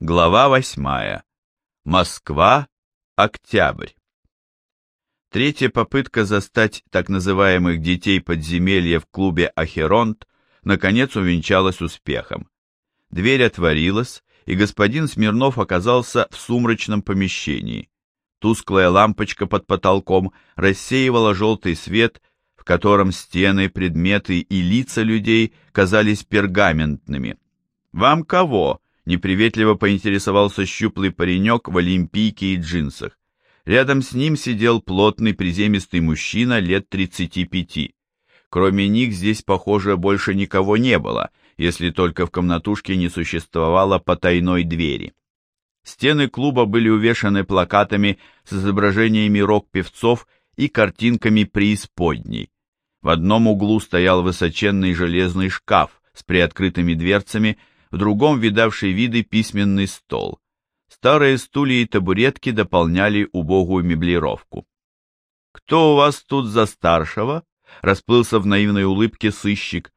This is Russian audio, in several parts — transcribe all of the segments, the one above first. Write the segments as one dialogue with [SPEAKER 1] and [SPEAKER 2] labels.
[SPEAKER 1] Глава восьмая. Москва. Октябрь. Третья попытка застать так называемых детей подземелья в клубе «Ахеронт» наконец увенчалась успехом. Дверь отворилась, и господин Смирнов оказался в сумрачном помещении. Тусклая лампочка под потолком рассеивала желтый свет, в котором стены, предметы и лица людей казались пергаментными. «Вам кого?» Неприветливо поинтересовался щуплый паренек в олимпийке и джинсах. Рядом с ним сидел плотный приземистый мужчина лет 35. Кроме них здесь, похоже, больше никого не было, если только в комнатушке не существовало потайной двери. Стены клуба были увешаны плакатами с изображениями рок-певцов и картинками преисподней. В одном углу стоял высоченный железный шкаф с приоткрытыми дверцами, в другом видавший виды письменный стол. Старые стулья и табуретки дополняли убогую меблировку. «Кто у вас тут за старшего?» — расплылся в наивной улыбке сыщик.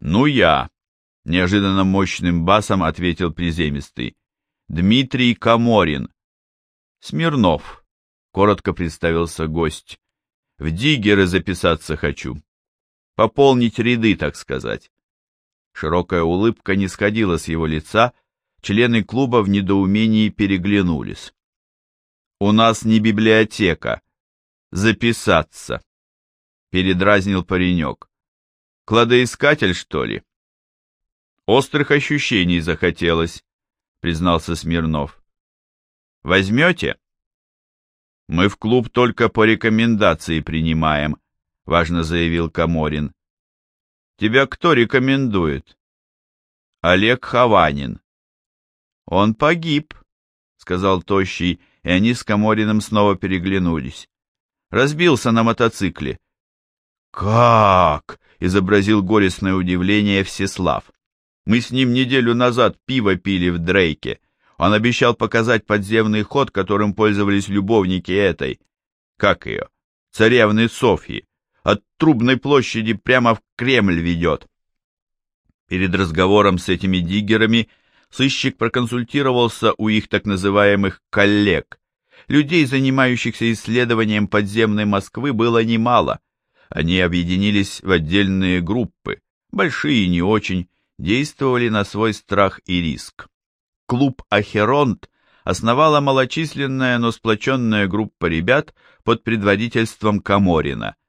[SPEAKER 1] «Ну я», — неожиданно мощным басом ответил приземистый. «Дмитрий Каморин». «Смирнов», — коротко представился гость. «В диггеры записаться хочу. Пополнить ряды, так сказать». Широкая улыбка не сходила с его лица, члены клуба в недоумении переглянулись. «У нас не библиотека. Записаться», — передразнил паренек. «Кладоискатель, что ли?» «Острых ощущений захотелось», — признался Смирнов. «Возьмете?» «Мы в клуб только по рекомендации принимаем», — важно заявил Каморин. Тебя кто рекомендует? Олег Хованин. Он погиб, сказал Тощий, и они с Камориным снова переглянулись. Разбился на мотоцикле. Как? изобразил горестное удивление Всеслав. Мы с ним неделю назад пиво пили в Дрейке. Он обещал показать подземный ход, которым пользовались любовники этой, как ее, царевны Софьи от Трубной площади прямо в Кремль ведет. Перед разговором с этими диггерами сыщик проконсультировался у их так называемых коллег. Людей, занимающихся исследованием подземной Москвы, было немало. Они объединились в отдельные группы, большие и не очень, действовали на свой страх и риск. Клуб «Ахеронт» основала малочисленная, но сплоченная группа ребят под предводительством Каморина –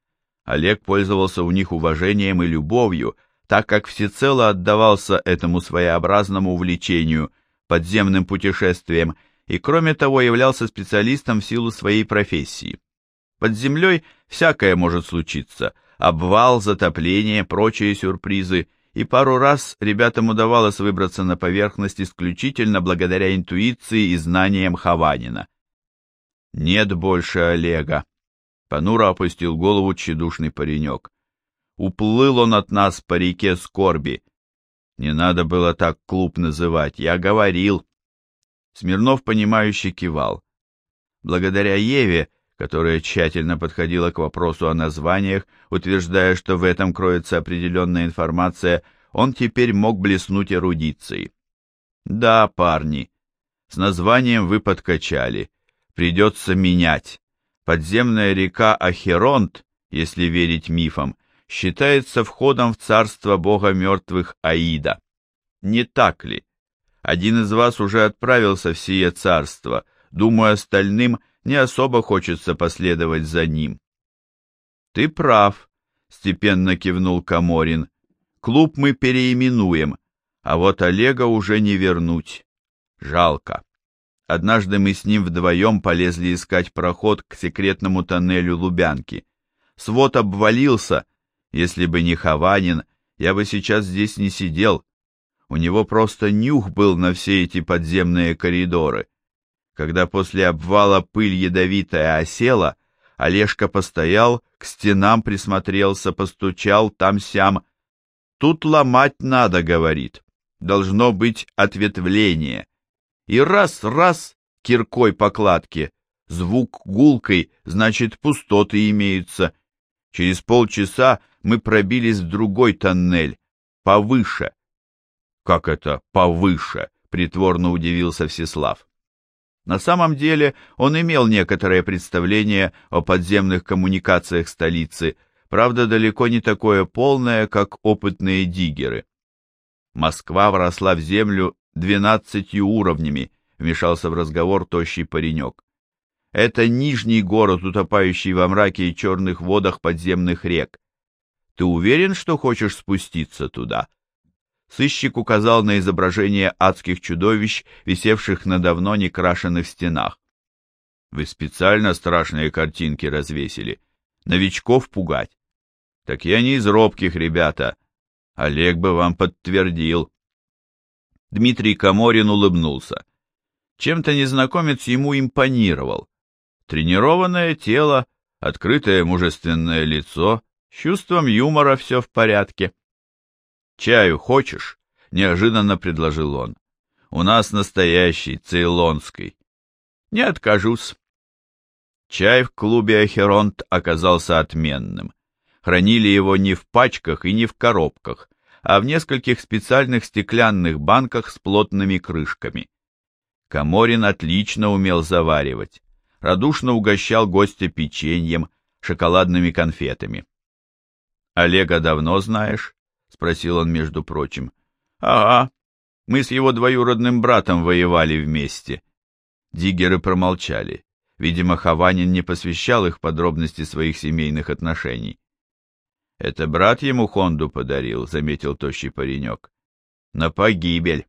[SPEAKER 1] Олег пользовался у них уважением и любовью, так как всецело отдавался этому своеобразному увлечению, подземным путешествиям, и кроме того являлся специалистом в силу своей профессии. Под землей всякое может случиться, обвал, затопление, прочие сюрпризы, и пару раз ребятам удавалось выбраться на поверхность исключительно благодаря интуиции и знаниям Хованина. Нет больше Олега. Понуро опустил голову тщедушный паренек. Уплыл он от нас по реке скорби. Не надо было так клуб называть, я говорил. Смирнов, понимающе кивал. Благодаря Еве, которая тщательно подходила к вопросу о названиях, утверждая, что в этом кроется определенная информация, он теперь мог блеснуть эрудицией. Да, парни, с названием вы подкачали. Придется менять. Подземная река Ахеронт, если верить мифам, считается входом в царство бога мертвых Аида. Не так ли? Один из вас уже отправился в сие царство, думаю, остальным не особо хочется последовать за ним. Ты прав, степенно кивнул Каморин. Клуб мы переименуем, а вот Олега уже не вернуть. Жалко. Однажды мы с ним вдвоем полезли искать проход к секретному тоннелю Лубянки. Свод обвалился. Если бы не Хованин, я бы сейчас здесь не сидел. У него просто нюх был на все эти подземные коридоры. Когда после обвала пыль ядовитая осела, Олежка постоял, к стенам присмотрелся, постучал там-сям. «Тут ломать надо», — говорит. «Должно быть ответвление» и раз-раз киркой по кладке. Звук гулкой, значит, пустоты имеются. Через полчаса мы пробились в другой тоннель, повыше. Как это повыше? притворно удивился Всеслав. На самом деле он имел некоторое представление о подземных коммуникациях столицы, правда далеко не такое полное, как опытные диггеры. Москва вросла в землю двенадцатью уровнями, вмешался в разговор тощий паренек. Это нижний город, утопающий во мраке и черных водах подземных рек. Ты уверен, что хочешь спуститься туда? Сыщик указал на изображение адских чудовищ, висевших на давно не крашенных стенах. Вы специально страшные картинки развесили. Новичков пугать. Так я не из робких, ребята. Олег бы вам подтвердил. Дмитрий Каморин улыбнулся. Чем-то незнакомец ему импонировал. Тренированное тело, открытое мужественное лицо, с чувством юмора все в порядке. «Чаю хочешь?» — неожиданно предложил он. «У нас настоящий, цейлонский». «Не откажусь». Чай в клубе «Ахеронт» оказался отменным. Хранили его не в пачках и не в коробках, а в нескольких специальных стеклянных банках с плотными крышками. Каморин отлично умел заваривать, радушно угощал гостя печеньем, шоколадными конфетами. «Олега давно знаешь?» — спросил он, между прочим. «Ага, мы с его двоюродным братом воевали вместе». Диггеры промолчали. Видимо, Хованин не посвящал их подробности своих семейных отношений. «Это брат ему Хонду подарил», — заметил тощий паренек. «На погибель».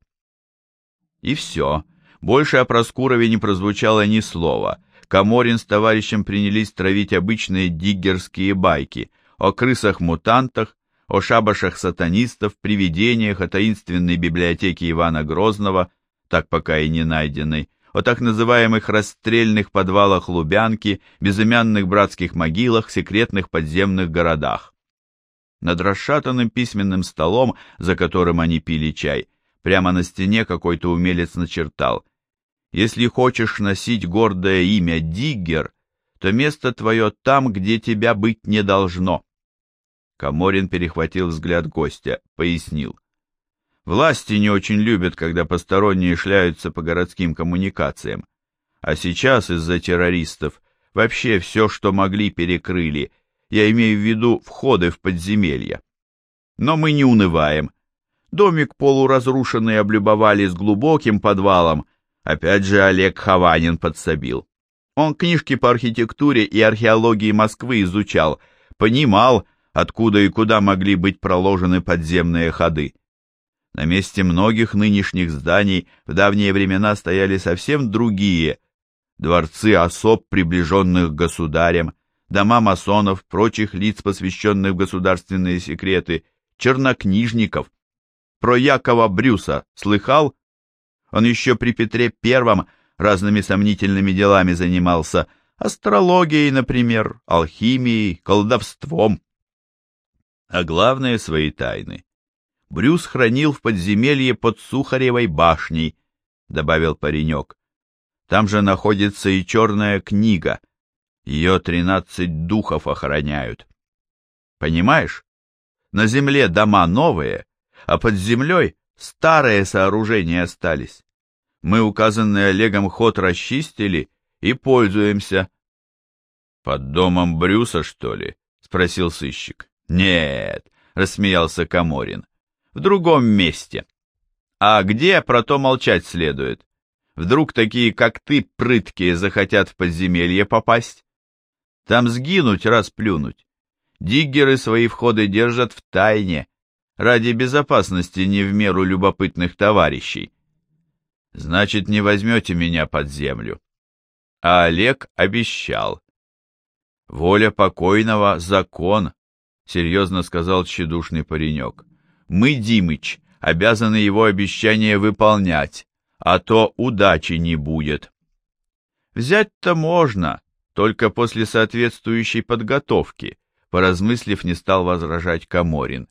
[SPEAKER 1] И все. Больше о Проскурове не прозвучало ни слова. Каморин с товарищем принялись травить обычные диггерские байки о крысах-мутантах, о шабашах сатанистов, привидениях, о таинственной библиотеке Ивана Грозного, так пока и не найденной, о так называемых расстрельных подвалах Лубянки, безымянных братских могилах, секретных подземных городах. Над расшатанным письменным столом, за которым они пили чай, прямо на стене какой-то умелец начертал «Если хочешь носить гордое имя Диггер, то место твое там, где тебя быть не должно». Каморин перехватил взгляд гостя, пояснил. Власти не очень любят, когда посторонние шляются по городским коммуникациям. А сейчас из-за террористов вообще все, что могли, перекрыли. Я имею в виду входы в подземелья. Но мы не унываем. Домик полуразрушенный облюбовали с глубоким подвалом. Опять же Олег Хованин подсобил. Он книжки по архитектуре и археологии Москвы изучал, понимал, откуда и куда могли быть проложены подземные ходы. На месте многих нынешних зданий в давние времена стояли совсем другие дворцы особ, приближенных к государям, дома масонов, прочих лиц, посвященных в государственные секреты, чернокнижников. Про Якова Брюса слыхал? Он еще при Петре Первом разными сомнительными делами занимался, астрологией, например, алхимией, колдовством а главное свои тайны. Брюс хранил в подземелье под Сухаревой башней, добавил паренек. Там же находится и черная книга. Ее тринадцать духов охраняют. Понимаешь? На земле дома новые, а под землей старые сооружения остались. Мы указанный Олегом ход расчистили и пользуемся. — Под домом Брюса, что ли? — спросил сыщик. Нет, рассмеялся Каморин. В другом месте. А где, про то молчать следует. Вдруг такие, как ты, прыткие, захотят в подземелье попасть? Там сгинуть, расплюнуть. Диггеры свои входы держат в тайне, ради безопасности не в меру любопытных товарищей. Значит, не возьмете меня под землю. А Олег обещал. Воля покойного — закон, — серьезно сказал тщедушный паренек. «Мы, Димыч, обязаны его обещание выполнять, а то удачи не будет». «Взять-то можно, только после соответствующей подготовки», — поразмыслив, не стал возражать Каморин.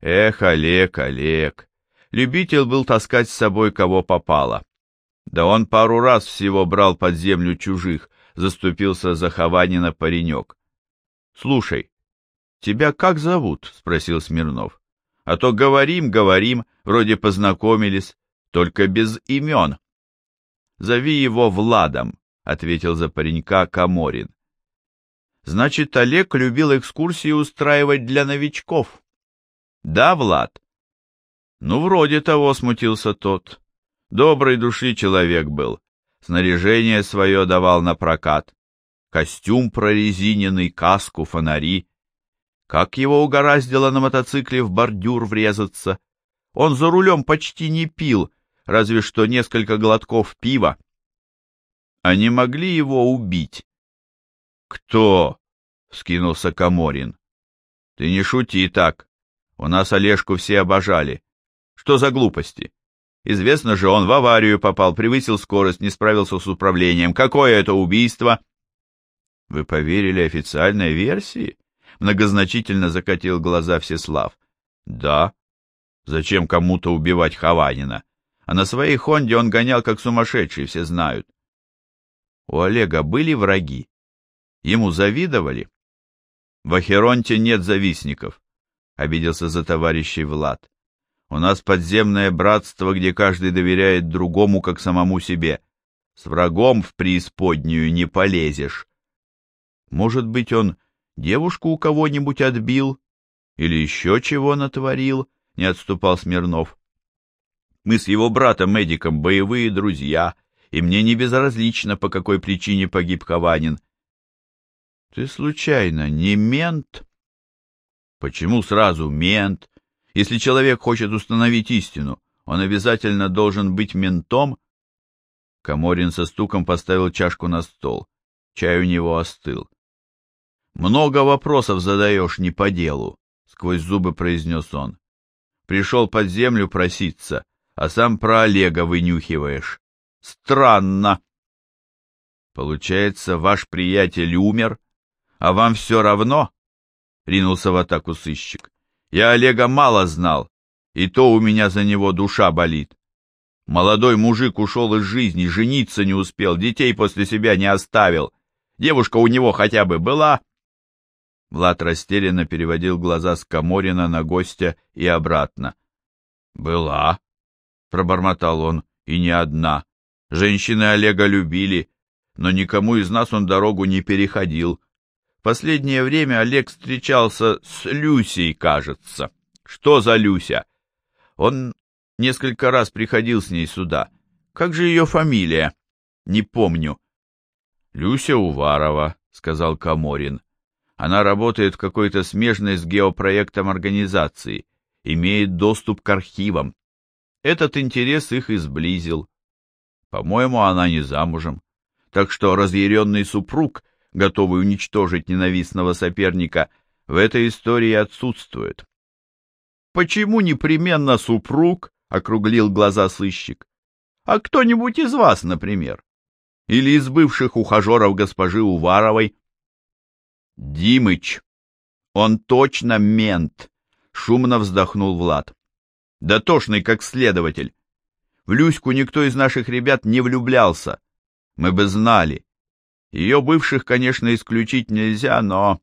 [SPEAKER 1] «Эх, Олег, Олег, любитель был таскать с собой кого попало. Да он пару раз всего брал под землю чужих», — заступился за Хованина паренек. «Слушай, «Тебя как зовут?» — спросил Смирнов. «А то говорим, говорим, вроде познакомились. только без имен. Зови его Владом, ответил за паренька Каморин. Значит, Олег любил экскурсии устраивать для новичков. Да, Влад? Ну, вроде того, смутился тот. Доброй души человек был. Снаряжение свое давал на прокат. Костюм прорезиненный, каску, фонари. Как его угораздило на мотоцикле в бордюр врезаться. Он за рулем почти не пил, разве что несколько глотков пива. Они могли его убить. Кто? — скинулся Каморин. Ты не шути так. У нас Олежку все обожали. Что за глупости? Известно же, он в аварию попал, превысил скорость, не справился с управлением. Какое это убийство? Вы поверили официальной версии? Многозначительно закатил глаза Всеслав. Да. Зачем кому-то убивать Хованина? А на своей Хонде он гонял как сумасшедший, все знают. У Олега были враги? Ему завидовали? В Ахеронте нет завистников, обиделся за товарищей Влад. У нас подземное братство, где каждый доверяет другому, как самому себе. С врагом в преисподнюю не полезешь. Может быть, он девушку у кого-нибудь отбил? Или еще чего натворил? Не отступал Смирнов. Мы с его братом-медиком боевые друзья, и мне не безразлично, по какой причине погиб Хованин. Ты случайно не мент? Почему сразу мент? Если человек хочет установить истину, он обязательно должен быть ментом? Каморин со стуком поставил чашку на стол. Чай у него остыл. «Много вопросов задаешь не по делу», — сквозь зубы произнес он. «Пришел под землю проситься, а сам про Олега вынюхиваешь. Странно». «Получается, ваш приятель умер, а вам все равно?» — ринулся в атаку сыщик. Я Олега мало знал, и то у меня за него душа болит. Молодой мужик ушел из жизни, жениться не успел, детей после себя не оставил. Девушка у него хотя бы была?» Влад растерянно переводил глаза с Каморина на гостя и обратно. «Была», — пробормотал он, — «и не одна. Женщины Олега любили, но никому из нас он дорогу не переходил. Последнее время Олег встречался с Люсей, кажется. Что за Люся? Он несколько раз приходил с ней сюда. Как же ее фамилия? Не помню. Люся Уварова, сказал Каморин. Она работает в какой-то смежной с геопроектом организации, имеет доступ к архивам. Этот интерес их изблизил. По-моему, она не замужем. Так что разъяренный супруг готовый уничтожить ненавистного соперника, в этой истории отсутствует. «Почему непременно супруг?» — округлил глаза сыщик. «А кто-нибудь из вас, например? Или из бывших ухажеров госпожи Уваровой?» «Димыч! Он точно мент!» — шумно вздохнул Влад. «Дотошный, как следователь. В Люську никто из наших ребят не влюблялся. Мы бы знали. Ее бывших, конечно, исключить нельзя, но...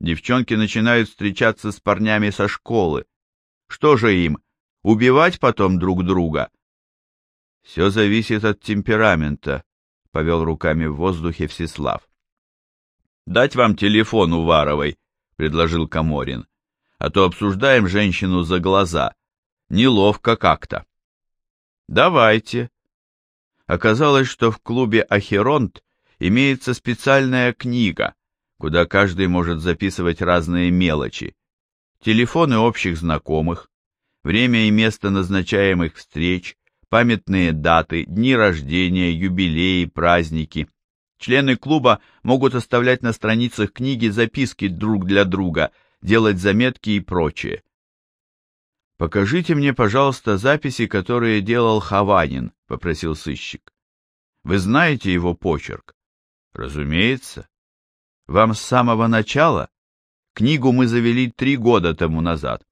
[SPEAKER 1] Девчонки начинают встречаться с парнями со школы. Что же им, убивать потом друг друга? Все зависит от темперамента, — повел руками в воздухе Всеслав. Дать вам телефон Уваровой, — предложил Каморин, — а то обсуждаем женщину за глаза. Неловко как-то. Давайте. Оказалось, что в клубе «Ахеронт» имеется специальная книга, куда каждый может записывать разные мелочи, телефоны общих знакомых, время и место назначаемых встреч, памятные даты, дни рождения, юбилеи, праздники. Члены клуба могут оставлять на страницах книги записки друг для друга, делать заметки и прочее. «Покажите мне, пожалуйста, записи, которые делал Хаванин», — попросил сыщик. «Вы знаете его почерк?» Разумеется. Вам с самого начала? Книгу мы завели три года тому назад.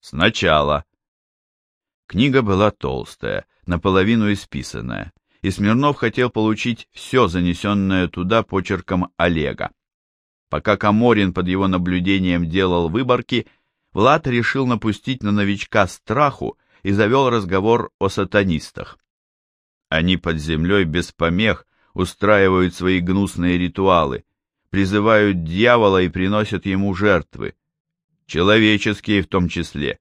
[SPEAKER 1] Сначала. Книга была толстая, наполовину исписанная, и Смирнов хотел получить все занесенное туда почерком Олега. Пока Каморин под его наблюдением делал выборки, Влад решил напустить на новичка страху и завел разговор о сатанистах. Они под землей без помех устраивают свои гнусные ритуалы, призывают дьявола и приносят ему жертвы. Человеческие в том числе.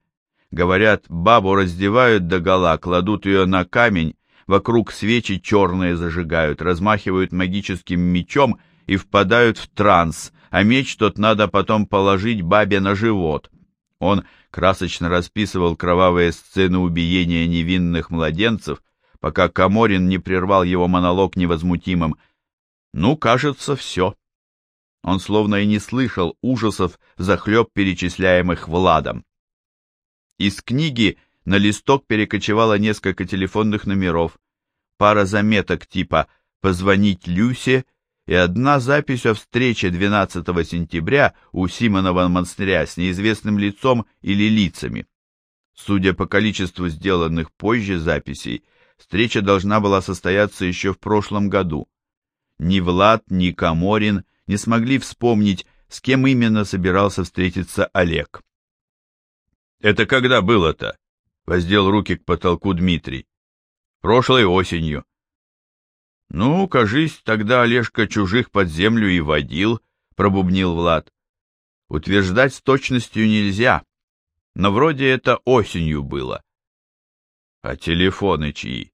[SPEAKER 1] Говорят, бабу раздевают догола, кладут ее на камень, вокруг свечи черные зажигают, размахивают магическим мечом и впадают в транс, а меч тот надо потом положить бабе на живот. Он красочно расписывал кровавые сцены убиения невинных младенцев, пока Каморин не прервал его монолог невозмутимым. «Ну, кажется, все». Он словно и не слышал ужасов, захлеб перечисляемых Владом. Из книги на листок перекочевало несколько телефонных номеров, пара заметок типа «позвонить Люсе» и одна запись о встрече 12 сентября у Симонова монастыря с неизвестным лицом или лицами. Судя по количеству сделанных позже записей, встреча должна была состояться еще в прошлом году. Ни Влад, ни Каморин не смогли вспомнить, с кем именно собирался встретиться Олег. «Это когда было-то?» — воздел руки к потолку Дмитрий. «Прошлой осенью». «Ну, кажись, тогда Олежка чужих под землю и водил», — пробубнил Влад. «Утверждать с точностью нельзя, но вроде это осенью было». «А телефоны чьи?»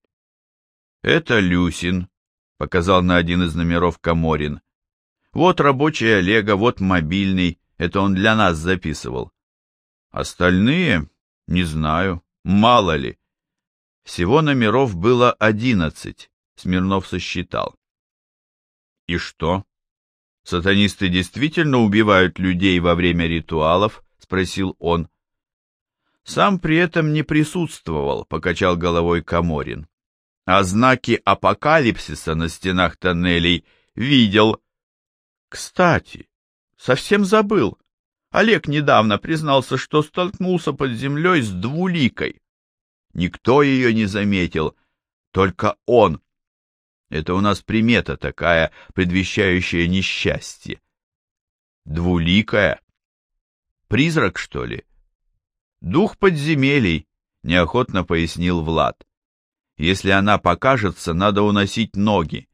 [SPEAKER 1] «Это Люсин», — показал на один из номеров Каморин. Вот рабочий Олега, вот мобильный, это он для нас записывал. Остальные, не знаю, мало ли. Всего номеров было одиннадцать, Смирнов сосчитал. И что? Сатанисты действительно убивают людей во время ритуалов? Спросил он. Сам при этом не присутствовал, покачал головой Каморин. А знаки апокалипсиса на стенах тоннелей видел, кстати, совсем забыл. Олег недавно признался, что столкнулся под землей с двуликой. Никто ее не заметил, только он. Это у нас примета такая, предвещающая несчастье. Двуликая? Призрак, что ли? Дух подземелий, неохотно пояснил Влад. Если она покажется, надо уносить ноги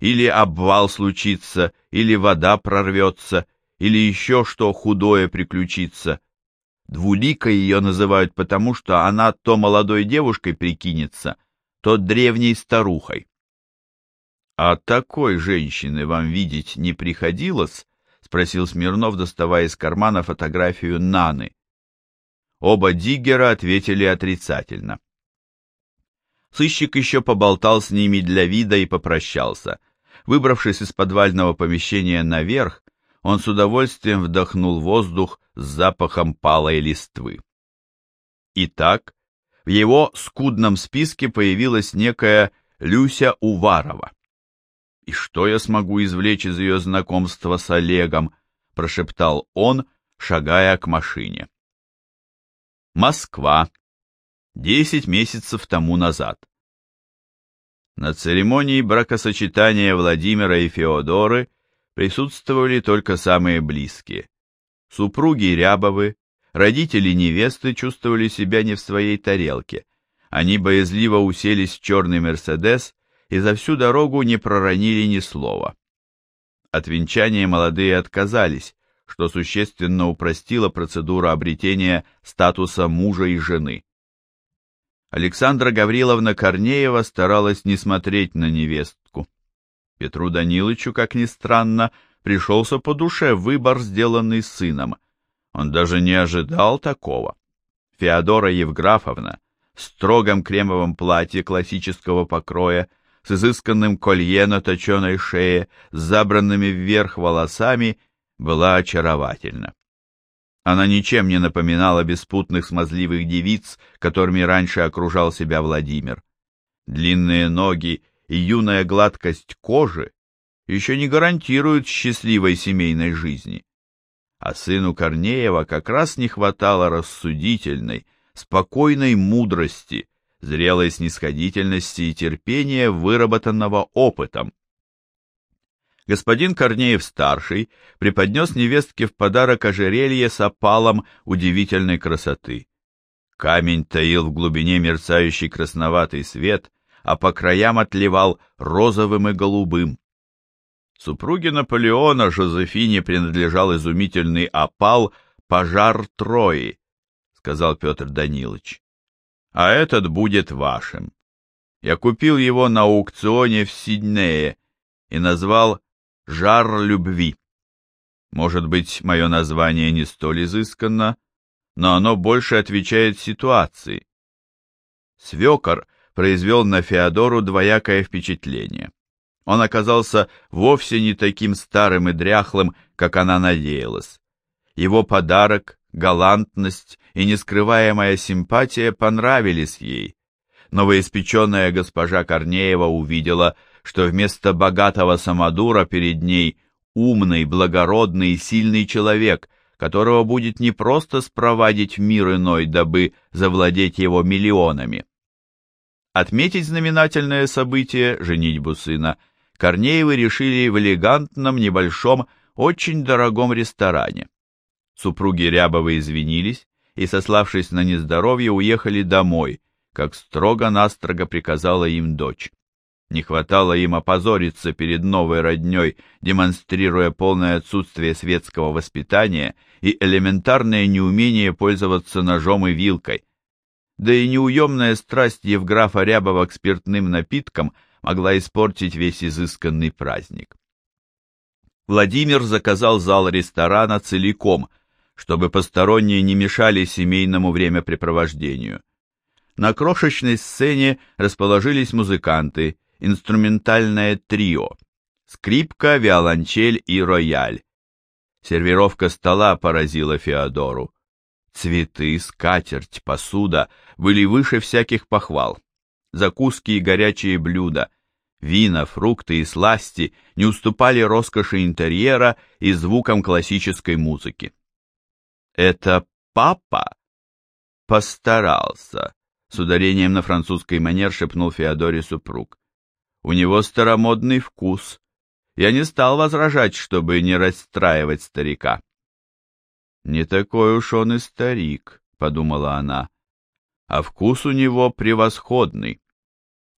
[SPEAKER 1] или обвал случится, или вода прорвется, или еще что худое приключится. Двуликой ее называют потому, что она то молодой девушкой прикинется, то древней старухой. — А такой женщины вам видеть не приходилось? — спросил Смирнов, доставая из кармана фотографию Наны. Оба диггера ответили отрицательно. Сыщик еще поболтал с ними для вида и попрощался — Выбравшись из подвального помещения наверх, он с удовольствием вдохнул воздух с запахом палой листвы. Итак, в его скудном списке появилась некая Люся Уварова. «И что я смогу извлечь из ее знакомства с Олегом?» — прошептал он, шагая к машине. Москва. Десять месяцев тому назад. На церемонии бракосочетания Владимира и Феодоры присутствовали только самые близкие. Супруги Рябовы, родители невесты чувствовали себя не в своей тарелке. Они боязливо уселись в черный «Мерседес» и за всю дорогу не проронили ни слова. От венчания молодые отказались, что существенно упростило процедуру обретения статуса мужа и жены. Александра Гавриловна Корнеева старалась не смотреть на невестку. Петру Данилычу, как ни странно, пришелся по душе выбор, сделанный сыном. Он даже не ожидал такого. Феодора Евграфовна в строгом кремовом платье классического покроя, с изысканным колье на точеной шее, с забранными вверх волосами, была очаровательна. Она ничем не напоминала беспутных смазливых девиц, которыми раньше окружал себя Владимир. Длинные ноги и юная гладкость кожи еще не гарантируют счастливой семейной жизни. А сыну Корнеева как раз не хватало рассудительной, спокойной мудрости, зрелой снисходительности и терпения, выработанного опытом, господин Корнеев-старший преподнес невестке в подарок ожерелье с опалом удивительной красоты. Камень таил в глубине мерцающий красноватый свет, а по краям отливал розовым и голубым. Супруге Наполеона Жозефине принадлежал изумительный опал «Пожар Трои», — сказал Петр Данилович. «А этот будет вашим. Я купил его на аукционе в Сиднее и назвал «Жар любви». Может быть, мое название не столь изысканно, но оно больше отвечает ситуации. Свекор произвел на Феодору двоякое впечатление. Он оказался вовсе не таким старым и дряхлым, как она надеялась. Его подарок, галантность и нескрываемая симпатия понравились ей. Новоиспеченная госпожа Корнеева увидела, что вместо богатого самодура перед ней умный, благородный и сильный человек, которого будет не просто спровадить в мир иной, дабы завладеть его миллионами. Отметить знаменательное событие, женитьбу сына, Корнеевы решили в элегантном, небольшом, очень дорогом ресторане. Супруги Рябовы извинились и, сославшись на нездоровье, уехали домой, как строго-настрого приказала им дочь. Не хватало им опозориться перед новой родней, демонстрируя полное отсутствие светского воспитания и элементарное неумение пользоваться ножом и вилкой. Да и неуемная страсть Евграфа Рябова к спиртным напиткам могла испортить весь изысканный праздник. Владимир заказал зал ресторана целиком, чтобы посторонние не мешали семейному времяпрепровождению. На крошечной сцене расположились музыканты – инструментальное трио. Скрипка, виолончель и рояль. Сервировка стола поразила Феодору. Цветы, скатерть, посуда были выше всяких похвал. Закуски и горячие блюда, вина, фрукты и сласти не уступали роскоши интерьера и звукам классической музыки. «Это папа?» «Постарался», — с ударением на французской манер шепнул Феодоре супруг. У него старомодный вкус. Я не стал возражать, чтобы не расстраивать старика. «Не такой уж он и старик», — подумала она, — «а вкус у него превосходный».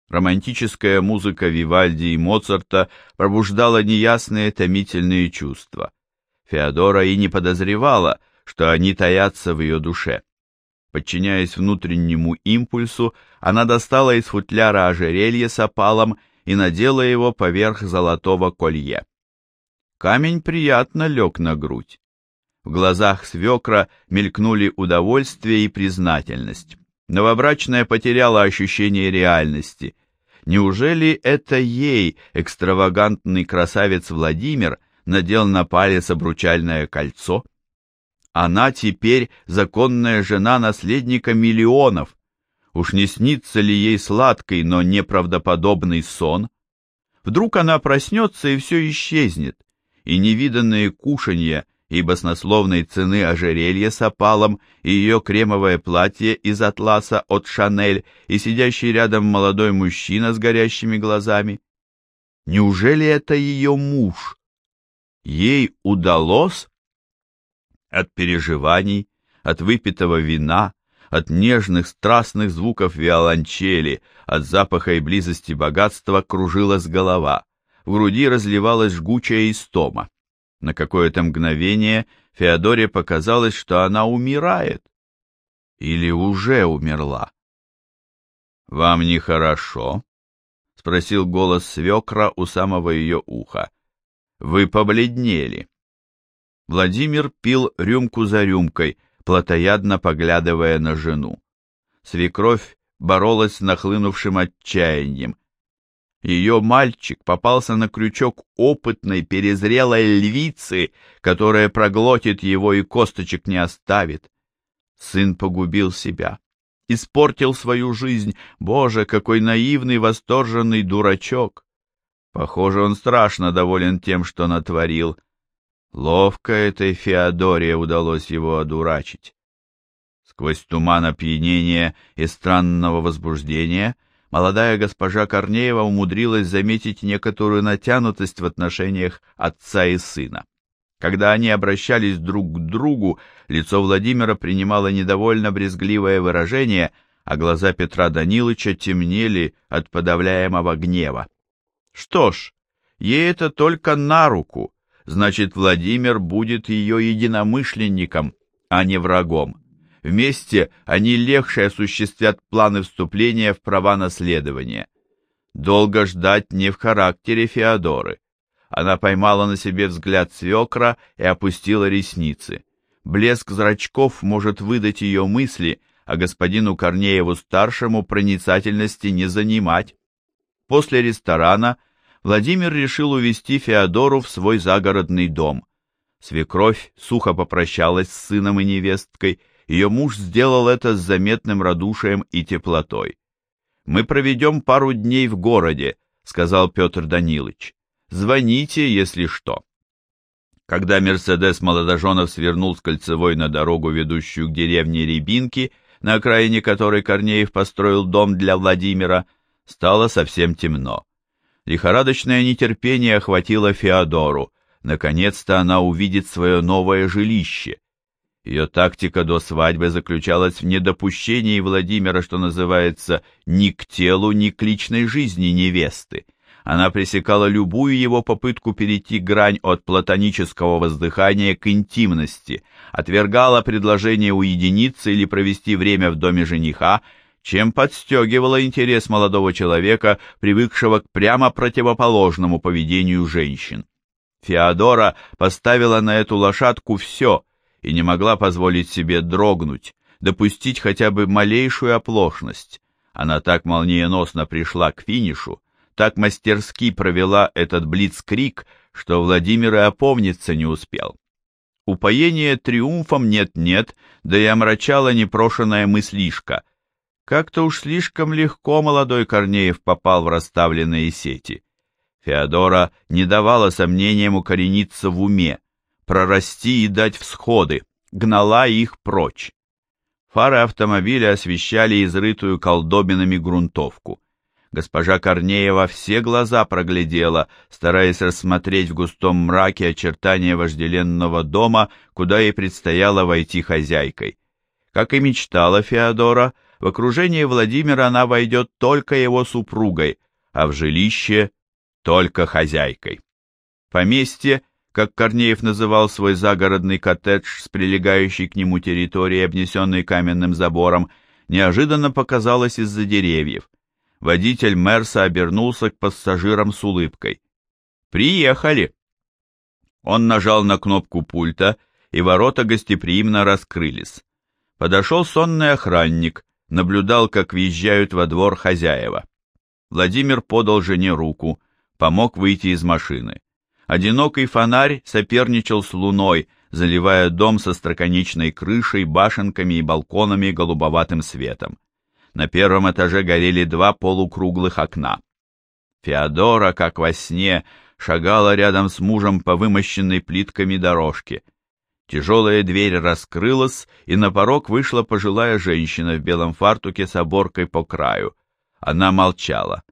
[SPEAKER 1] Романтическая музыка Вивальди и Моцарта пробуждала неясные томительные чувства. Феодора и не подозревала, что они таятся в ее душе. Подчиняясь внутреннему импульсу, она достала из футляра ожерелье с опалом и надела его поверх золотого колье. Камень приятно лег на грудь. В глазах свекра мелькнули удовольствие и признательность. Новобрачная потеряла ощущение реальности. Неужели это ей, экстравагантный красавец Владимир, надел на палец обручальное кольцо? Она теперь законная жена наследника миллионов, Уж не снится ли ей сладкий, но неправдоподобный сон? Вдруг она проснется и все исчезнет, и невиданные кушанья и баснословной цены ожерелья с опалом, и ее кремовое платье из атласа от Шанель, и сидящий рядом молодой мужчина с горящими глазами. Неужели это ее муж? Ей удалось? От переживаний, от выпитого вина, от нежных страстных звуков виолончели, от запаха и близости богатства кружилась голова, в груди разливалась жгучая истома. На какое-то мгновение Феодоре показалось, что она умирает. Или уже умерла. «Вам нехорошо?» — спросил голос свекра у самого ее уха. «Вы побледнели». Владимир пил рюмку за рюмкой — плотоядно поглядывая на жену. Свекровь боролась с нахлынувшим отчаянием. Ее мальчик попался на крючок опытной, перезрелой львицы, которая проглотит его и косточек не оставит. Сын погубил себя, испортил свою жизнь. Боже, какой наивный, восторженный дурачок! Похоже, он страшно доволен тем, что натворил. Ловко этой Феодоре удалось его одурачить. Сквозь туман опьянения и странного возбуждения молодая госпожа Корнеева умудрилась заметить некоторую натянутость в отношениях отца и сына. Когда они обращались друг к другу, лицо Владимира принимало недовольно брезгливое выражение, а глаза Петра Данилыча темнели от подавляемого гнева. Что ж, ей это только на руку, значит, Владимир будет ее единомышленником, а не врагом. Вместе они легче осуществят планы вступления в права наследования. Долго ждать не в характере Феодоры. Она поймала на себе взгляд свекра и опустила ресницы. Блеск зрачков может выдать ее мысли, а господину Корнееву-старшему проницательности не занимать. После ресторана Владимир решил увезти Феодору в свой загородный дом. Свекровь сухо попрощалась с сыном и невесткой, ее муж сделал это с заметным радушием и теплотой. «Мы проведем пару дней в городе», — сказал Петр Данилович. Звоните, если что. Когда Мерседес молодоженов свернул с кольцевой на дорогу, ведущую к деревне Рябинки, на окраине которой Корнеев построил дом для Владимира, стало совсем темно. Лихорадочное нетерпение охватило Феодору. Наконец-то она увидит свое новое жилище. Ее тактика до свадьбы заключалась в недопущении Владимира, что называется, ни к телу, ни к личной жизни невесты. Она пресекала любую его попытку перейти грань от платонического воздыхания к интимности, отвергала предложение уединиться или провести время в доме жениха, чем подстегивала интерес молодого человека, привыкшего к прямо противоположному поведению женщин. Феодора поставила на эту лошадку все и не могла позволить себе дрогнуть, допустить хотя бы малейшую оплошность. Она так молниеносно пришла к финишу, так мастерски провела этот блицкрик, что Владимир и опомниться не успел. Упоение триумфом нет-нет, да и омрачала непрошенная мыслишка. Как-то уж слишком легко молодой Корнеев попал в расставленные сети. Феодора не давала сомнениям укорениться в уме, прорасти и дать всходы, гнала их прочь. Фары автомобиля освещали изрытую колдобинами грунтовку. Госпожа Корнеева все глаза проглядела, стараясь рассмотреть в густом мраке очертания вожделенного дома, куда ей предстояло войти хозяйкой. Как и мечтала Феодора, в окружении Владимира она войдет только его супругой, а в жилище — только хозяйкой. Поместье, как Корнеев называл свой загородный коттедж с прилегающей к нему территорией, обнесенной каменным забором, неожиданно показалось из-за деревьев. Водитель Мерса обернулся к пассажирам с улыбкой. «Приехали!» Он нажал на кнопку пульта, и ворота гостеприимно раскрылись. Подошел сонный охранник, наблюдал, как въезжают во двор хозяева. Владимир подал жене руку, помог выйти из машины. Одинокий фонарь соперничал с луной, заливая дом со строконечной крышей, башенками и балконами голубоватым светом. На первом этаже горели два полукруглых окна. Феодора, как во сне, шагала рядом с мужем по вымощенной плитками дорожке. Тяжелая дверь раскрылась, и на порог вышла пожилая женщина в белом фартуке с оборкой по краю. Она молчала.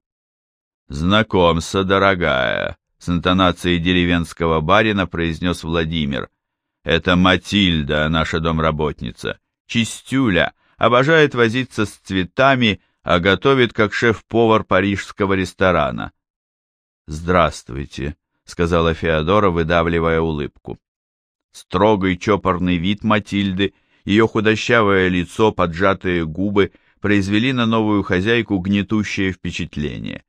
[SPEAKER 1] «Знакомься, дорогая», — с интонацией деревенского барина произнес Владимир. «Это Матильда, наша домработница. Чистюля, обожает возиться с цветами, а готовит как шеф-повар парижского ресторана. «Здравствуйте», — сказала Феодора, выдавливая улыбку. Строгий чопорный вид Матильды, ее худощавое лицо, поджатые губы произвели на новую хозяйку гнетущее впечатление.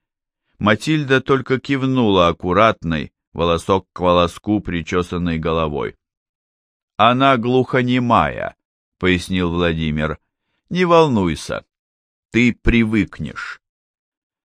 [SPEAKER 1] Матильда только кивнула аккуратной, волосок к волоску причесанной головой. «Она глухонемая», — пояснил Владимир. Не волнуйся, ты привыкнешь.